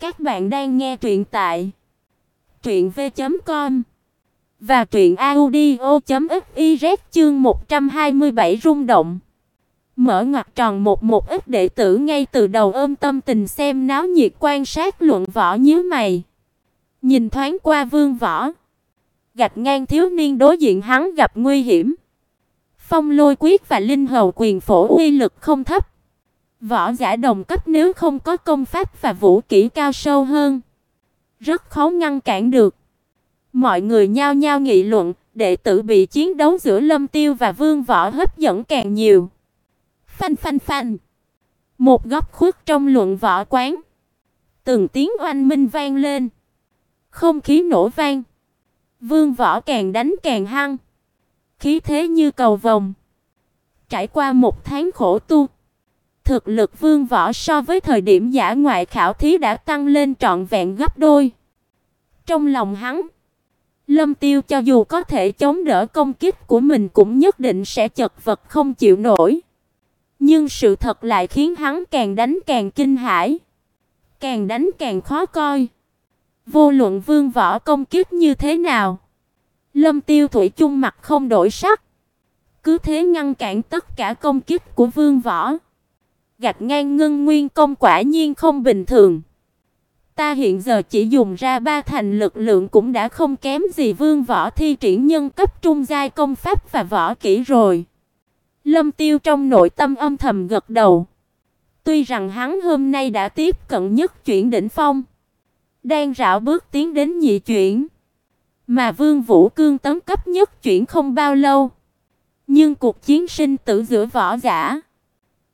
Các bạn đang nghe truyện tại truyện v.com và truyện audio.fiz chương 127 rung động. Mở ngoặc tròn một một ít đệ tử ngay từ đầu ôm tâm tình xem náo nhiệt quan sát luận võ nhíu mày. Nhìn thoáng qua Vương Võ, gạch ngang thiếu niên đối diện hắn gặp nguy hiểm. Phong Lôi quyết và Linh Hầu quyền phổ uy lực không thấp. Võ giả đồng cấp nếu không có công pháp và vũ kỹ cao sâu hơn, rất khó ngăn cản được. Mọi người nhao nhao nghị luận, đệ tử bị chiến đấu giữa Lâm Tiêu và Vương Võ hấp dẫn càng nhiều. Phanh phanh phanh. Một góc khuất trong luận võ quán, từng tiếng oanh minh vang lên. Không khí nổ vang. Vương Võ càng đánh càng hăng, khí thế như cầu vồng. Trải qua một tháng khổ tu, thực lực Vương Võ so với thời điểm giả ngoại khảo thí đã tăng lên trọn vẹn gấp đôi. Trong lòng hắn, Lâm Tiêu cho dù có thể chống đỡ công kích của mình cũng nhất định sẽ chật vật không chịu nổi. Nhưng sự thật lại khiến hắn càng đánh càng kinh hãi, càng đánh càng khó coi. Vô luận Vương Võ công kích như thế nào, Lâm Tiêu thủy chung mặt không đổi sắc, cứ thế ngăn cản tất cả công kích của Vương Võ gạch ngang ngưng nguyên công quả nhiên không bình thường. Ta hiện giờ chỉ dùng ra ba thành lực lượng cũng đã không kém gì Vương Võ thi triển nhân cấp trung giai công pháp và võ kỹ rồi. Lâm Tiêu trong nội tâm âm thầm gật đầu. Tuy rằng hắn hôm nay đã tiếp cận nhất chuyển đỉnh phong, đang rảo bước tiến đến nhị chuyển, mà Vương Vũ Cương tấn cấp nhất chuyển không bao lâu, nhưng cuộc chiến sinh tử giữa võ giả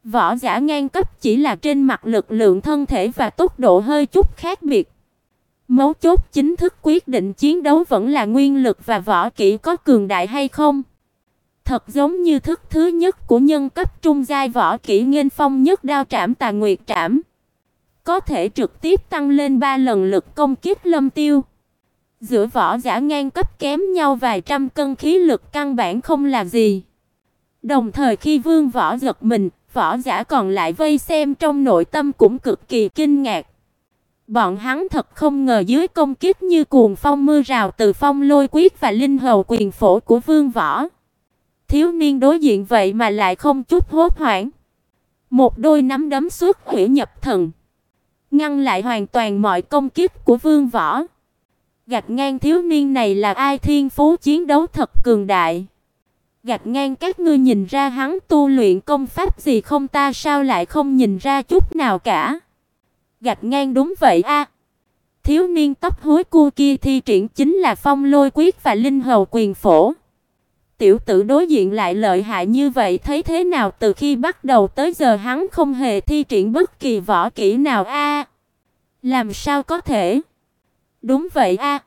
Võ giả ngang cấp chỉ là trên mặt lực lượng thân thể và tốc độ hơi chút khác biệt. Mấu chốt chính thức quyết định chiến đấu vẫn là nguyên lực và võ kỹ có cường đại hay không. Thật giống như thức thứ nhất của nhân cấp trung giai võ kỹ nghênh phong nhất đao trảm tà nguyệt trảm. Có thể trực tiếp tăng lên 3 lần lực công kích lâm tiêu. Giữa võ giả ngang cấp kém nhau vài trăm cân khí lực căn bản không là gì. Đồng thời khi vương võ giật mình, võ giả còn lại vây xem trong nội tâm cũng cực kỳ kinh ngạc. Bọn hắn thật không ngờ dưới công kích như cuồng phong mưa rào từ phong lôi quyết và linh hầu quyền phổ của vương võ. Thiếu niên đối diện vậy mà lại không chút hốt hoảng. Một đôi nắm đấm xuất hủy nhập thần. Ngăn lại hoàn toàn mọi công kích của vương võ. Gạch ngang thiếu niên này là ai thiên phú chiến đấu thật cường đại gạch ngang các ngươi nhìn ra hắn tu luyện công pháp gì không ta sao lại không nhìn ra chút nào cả. Gạch ngang đúng vậy a. Thiếu niên tóc hối cua kia thi triển chính là Phong Lôi quyết và Linh Hầu quyền phổ. Tiểu tử đối diện lại lợi hại như vậy, thấy thế nào từ khi bắt đầu tới giờ hắn không hề thi triển bất kỳ võ kỹ nào a? làm sao có thể? Đúng vậy a.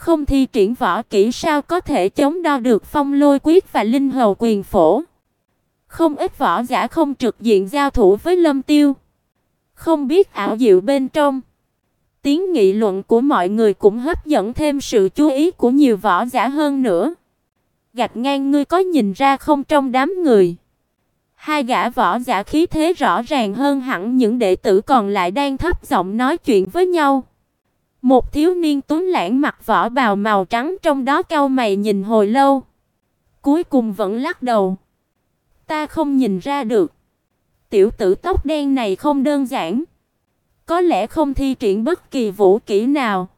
Không thi triển võ kỹ sao có thể chống đo được phong lôi quyết và linh hầu quyền phổ. Không ít võ giả không trực diện giao thủ với Lâm Tiêu. Không biết ảo diệu bên trong. Tiếng nghị luận của mọi người cũng hấp dẫn thêm sự chú ý của nhiều võ giả hơn nữa. Gạch ngang ngươi có nhìn ra không trong đám người. Hai gã võ giả khí thế rõ ràng hơn hẳn những đệ tử còn lại đang thấp giọng nói chuyện với nhau. Một thiếu niên tuấn lãng mặc vỏ bào màu trắng trong đó cau mày nhìn hồi lâu, cuối cùng vẫn lắc đầu. Ta không nhìn ra được. Tiểu tử tóc đen này không đơn giản, có lẽ không thi triển bất kỳ vũ kỹ nào,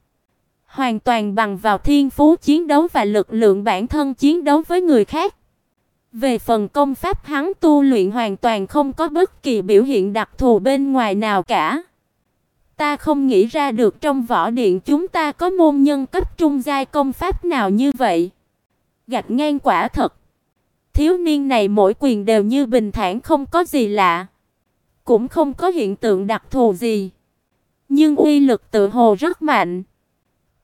hoàn toàn bằng vào thiên phú chiến đấu và lực lượng bản thân chiến đấu với người khác. Về phần công pháp hắn tu luyện hoàn toàn không có bất kỳ biểu hiện đặc thù bên ngoài nào cả. Ta không nghĩ ra được trong võ điện chúng ta có môn nhân cấp trung giai công pháp nào như vậy. Gạch ngang quả thật. Thiếu niên này mỗi quyền đều như bình thản không có gì lạ, cũng không có hiện tượng đặc thù gì, nhưng uy lực tự hồ rất mạnh,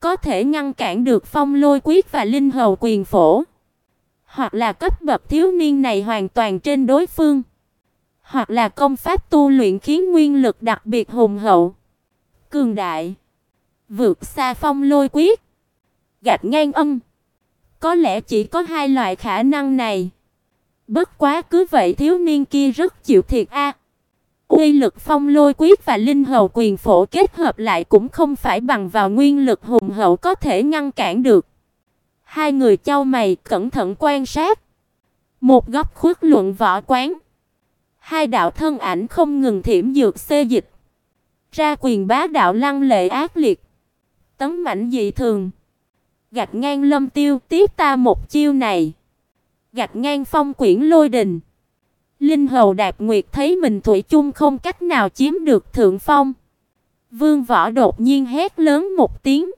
có thể ngăn cản được Phong Lôi quyết và Linh Hầu quyền phổ, hoặc là cấp bậc thiếu niên này hoàn toàn trên đối phương, hoặc là công pháp tu luyện khiến nguyên lực đặc biệt hùng hậu cường đại, vượt xa phong lôi quyết, gạch ngang âm. Có lẽ chỉ có hai loại khả năng này. Bất quá cứ vậy thiếu niên kia rất chịu thiệt a. Uy lực phong lôi quyết và linh hầu quyền phổ kết hợp lại cũng không phải bằng vào nguyên lực hùng hậu có thể ngăn cản được. Hai người chau mày cẩn thận quan sát. Một góc khuất luận võ quán. Hai đạo thân ảnh không ngừng thiểm dược xê dịch. Ra quyền bá đạo lăng lệ ác liệt. Tấm mảnh dị thường. Gạch ngang lâm tiêu tiếp ta một chiêu này. Gạch ngang phong quyển lôi đình. Linh hầu đạp nguyệt thấy mình thủy chung không cách nào chiếm được thượng phong. Vương võ đột nhiên hét lớn một tiếng.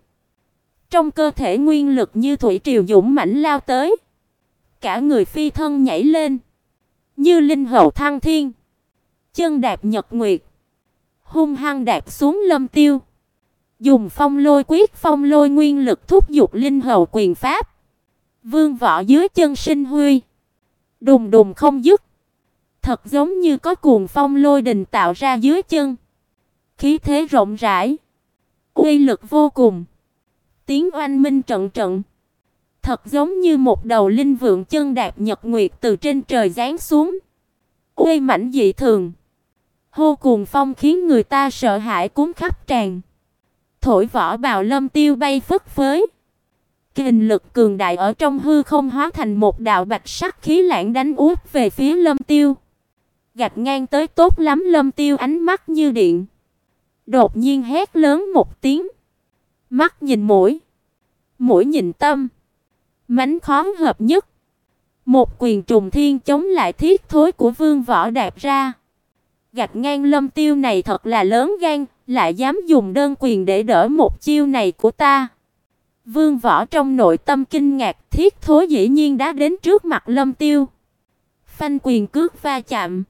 Trong cơ thể nguyên lực như thủy triều dũng mãnh lao tới. Cả người phi thân nhảy lên. Như linh hầu thăng thiên. Chân đạp nhật nguyệt. Hung hăng đạp xuống lâm tiêu. Dùng phong lôi quyết phong lôi nguyên lực thúc giục linh hầu quyền pháp. Vương võ dưới chân sinh huy. Đùng đùng không dứt. Thật giống như có cuồng phong lôi đình tạo ra dưới chân. Khí thế rộng rãi. Uy lực vô cùng. Tiếng oanh minh trận trận. Thật giống như một đầu linh vượng chân đạp nhật nguyệt từ trên trời giáng xuống. Uy mãnh dị thường. Hô cuồng phong khiến người ta sợ hãi cuốn khắp tràn. Thổi vỏ bào lâm tiêu bay phất phới. Kình lực cường đại ở trong hư không hóa thành một đạo bạch sắc khí lãng đánh úp về phía lâm tiêu. Gạch ngang tới tốt lắm lâm tiêu ánh mắt như điện. Đột nhiên hét lớn một tiếng. Mắt nhìn mũi. Mũi nhìn tâm. Mánh khó hợp nhất. Một quyền trùng thiên chống lại thiết thối của vương võ đạp ra. Gạch ngang lâm tiêu này thật là lớn gan, lại dám dùng đơn quyền để đỡ một chiêu này của ta. Vương võ trong nội tâm kinh ngạc, thiết thối dĩ nhiên đã đến trước mặt lâm tiêu. Phanh quyền cước va chạm.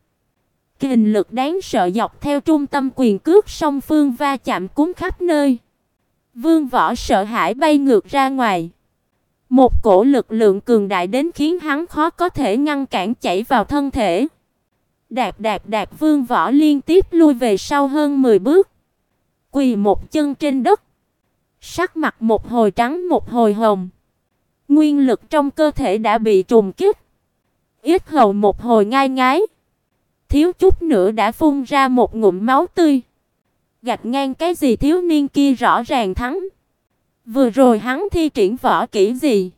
Kình lực đáng sợ dọc theo trung tâm quyền cước song phương va chạm cuốn khắp nơi. Vương Võ sợ hãi bay ngược ra ngoài. Một cổ lực lượng cường đại đến khiến hắn khó có thể ngăn cản chảy vào thân thể. Đạp đạp đạp, Vương Võ liên tiếp lui về sau hơn 10 bước. Quỳ một chân trên đất. Sắc mặt một hồi trắng, một hồi hồng. Nguyên lực trong cơ thể đã bị trùng kích. Ít hầu một hồi ngai ngái thiếu chút nữa đã phun ra một ngụm máu tươi. Gạch ngang cái gì thiếu niên kia rõ ràng thắng. Vừa rồi hắn thi triển võ kỹ gì?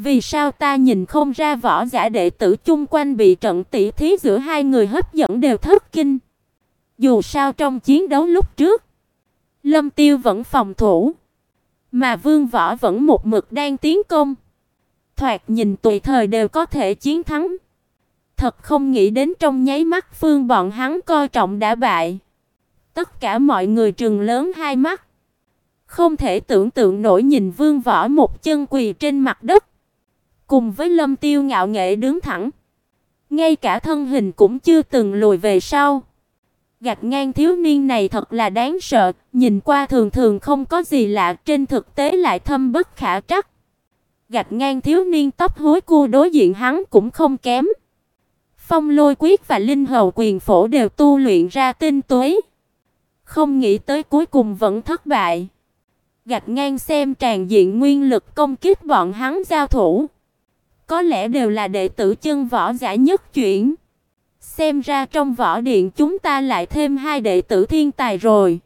Vì sao ta nhìn không ra võ giả đệ tử chung quanh bị trận tỷ thí giữa hai người hấp dẫn đều thất kinh. Dù sao trong chiến đấu lúc trước, Lâm Tiêu vẫn phòng thủ, mà Vương Võ vẫn một mực đang tiến công. Thoạt nhìn tùy thời đều có thể chiến thắng. Thật không nghĩ đến trong nháy mắt phương bọn hắn coi trọng đã bại. Tất cả mọi người trừng lớn hai mắt. Không thể tưởng tượng nổi nhìn Vương Võ một chân quỳ trên mặt đất, cùng với Lâm Tiêu ngạo nghễ đứng thẳng. Ngay cả thân hình cũng chưa từng lùi về sau. Gạch ngang thiếu niên này thật là đáng sợ, nhìn qua thường thường không có gì lạ, trên thực tế lại thâm bất khả trắc. Gạch ngang thiếu niên tóc hối cua đối diện hắn cũng không kém. Phong Lôi quyết và Linh Hầu quyền phổ đều tu luyện ra tinh tuế. Không nghĩ tới cuối cùng vẫn thất bại. Gạch ngang xem tràn diện nguyên lực công kích bọn hắn giao thủ. Có lẽ đều là đệ tử chân võ giả nhất chuyển. Xem ra trong võ điện chúng ta lại thêm hai đệ tử thiên tài rồi.